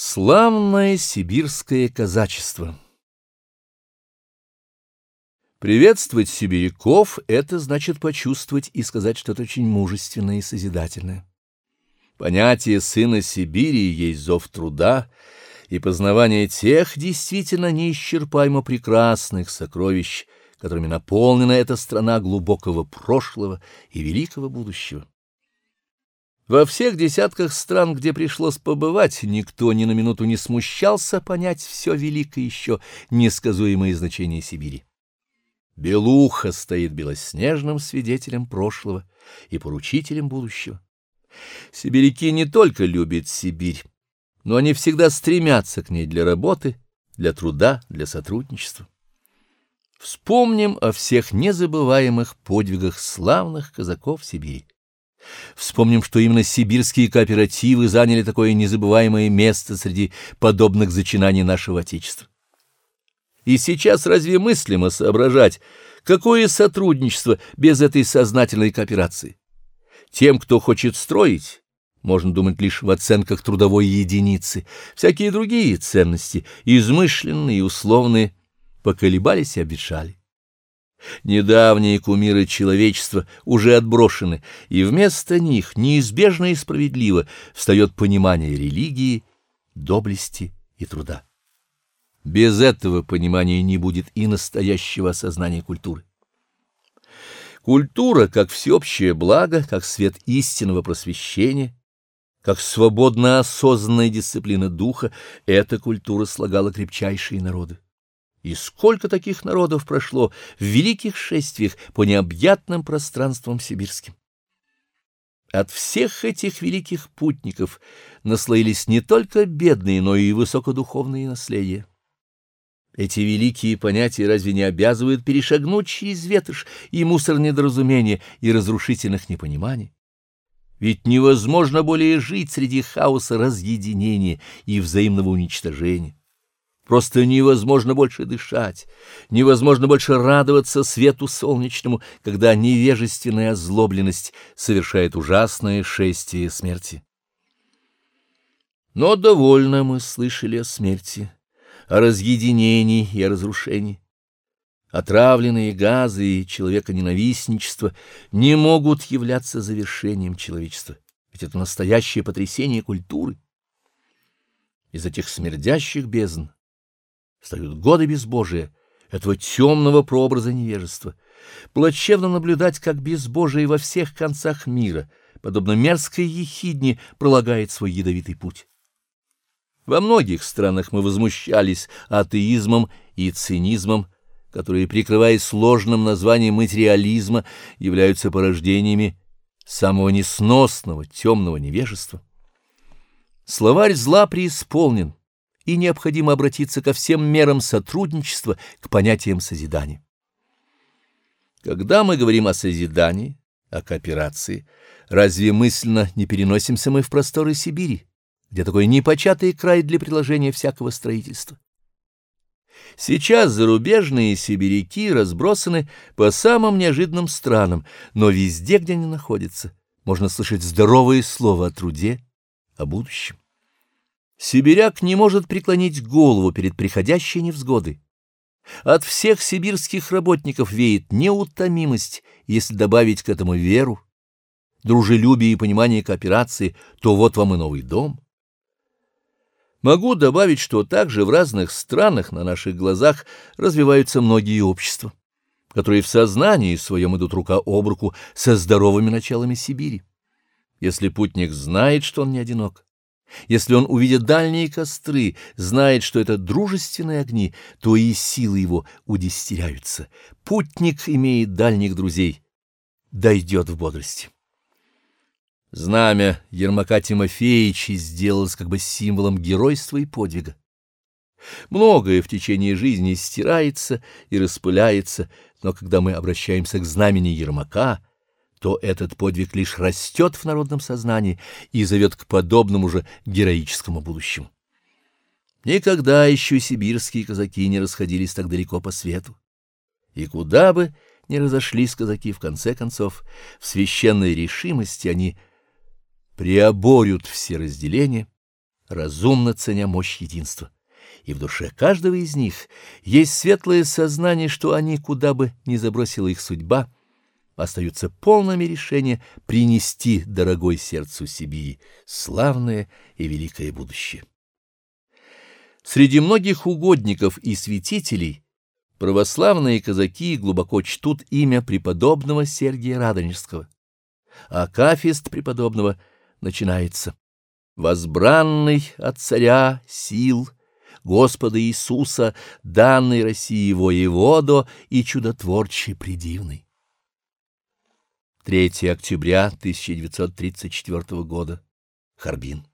Славное сибирское казачество Приветствовать сибиряков — это значит почувствовать и сказать что-то очень мужественное и созидательное. Понятие «сына Сибири» есть зов труда и познавание тех действительно неисчерпаемо прекрасных сокровищ, которыми наполнена эта страна глубокого прошлого и великого будущего. Во всех десятках стран, где пришлось побывать, никто ни на минуту не смущался понять все великое еще несказуемое значение Сибири. Белуха стоит белоснежным свидетелем прошлого и поручителем будущего. Сибиряки не только любят Сибирь, но они всегда стремятся к ней для работы, для труда, для сотрудничества. Вспомним о всех незабываемых подвигах славных казаков Сибири. Вспомним, что именно сибирские кооперативы заняли такое незабываемое место среди подобных зачинаний нашего Отечества. И сейчас разве мыслимо соображать, какое сотрудничество без этой сознательной кооперации? Тем, кто хочет строить, можно думать лишь в оценках трудовой единицы. Всякие другие ценности, измышленные и условные, поколебались и обещали. Недавние кумиры человечества уже отброшены, и вместо них неизбежно и справедливо встает понимание религии, доблести и труда. Без этого понимания не будет и настоящего осознания культуры. Культура, как всеобщее благо, как свет истинного просвещения, как свободно осознанная дисциплина духа, эта культура слагала крепчайшие народы. И сколько таких народов прошло в великих шествиях по необъятным пространствам сибирским. От всех этих великих путников наслоились не только бедные, но и высокодуховные наследия. Эти великие понятия разве не обязывают перешагнуть через ветошь и мусор недоразумения и разрушительных непониманий? Ведь невозможно более жить среди хаоса разъединения и взаимного уничтожения. Просто невозможно больше дышать, невозможно больше радоваться свету солнечному, когда невежественная озлобленность совершает ужасное шествие смерти. Но довольно мы слышали о смерти, о разъединении и о разрушении. Отравленные газы и человеконенавистничество не могут являться завершением человечества, ведь это настоящее потрясение культуры. Из этих смердящих бездн Встают годы безбожия, этого темного прообраза невежества. Плачевно наблюдать, как безбожие во всех концах мира, подобно мерзкой ехидне, пролагает свой ядовитый путь. Во многих странах мы возмущались атеизмом и цинизмом, которые, прикрываясь сложным названием материализма, являются порождениями самого несносного темного невежества. Словарь зла преисполнен, и необходимо обратиться ко всем мерам сотрудничества, к понятиям созидания. Когда мы говорим о созидании, о кооперации, разве мысленно не переносимся мы в просторы Сибири, где такой непочатый край для приложения всякого строительства? Сейчас зарубежные сибиряки разбросаны по самым неожиданным странам, но везде, где они находятся, можно слышать здоровые слова о труде, о будущем. Сибиряк не может преклонить голову перед приходящей невзгодой. От всех сибирских работников веет неутомимость, если добавить к этому веру, дружелюбие и понимание кооперации, то вот вам и новый дом. Могу добавить, что также в разных странах на наших глазах развиваются многие общества, которые в сознании своем идут рука об руку со здоровыми началами Сибири. Если путник знает, что он не одинок, если он увидит дальние костры, знает, что это дружественные огни, то и силы его удестеряются. Путник имеет дальних друзей, дойдет в бодрости. Знамя Ермака Тимофеевича сделалось как бы символом геройства и подвига. Многое в течение жизни стирается и распыляется, но когда мы обращаемся к знамени Ермака — то этот подвиг лишь растет в народном сознании и зовет к подобному же героическому будущему. Никогда еще сибирские казаки не расходились так далеко по свету. И куда бы ни разошлись казаки, в конце концов, в священной решимости они преоборют все разделения, разумно ценя мощь единства. И в душе каждого из них есть светлое сознание, что они, куда бы ни забросила их судьба, остаются полными решения принести дорогой сердцу Сибири славное и великое будущее. Среди многих угодников и святителей православные казаки глубоко чтут имя преподобного Сергия Радонежского. А кафест преподобного начинается «Возбранный от царя сил» Господа Иисуса, данный России воеводо и чудотворче предивный. 3 октября 1934 года. Харбин.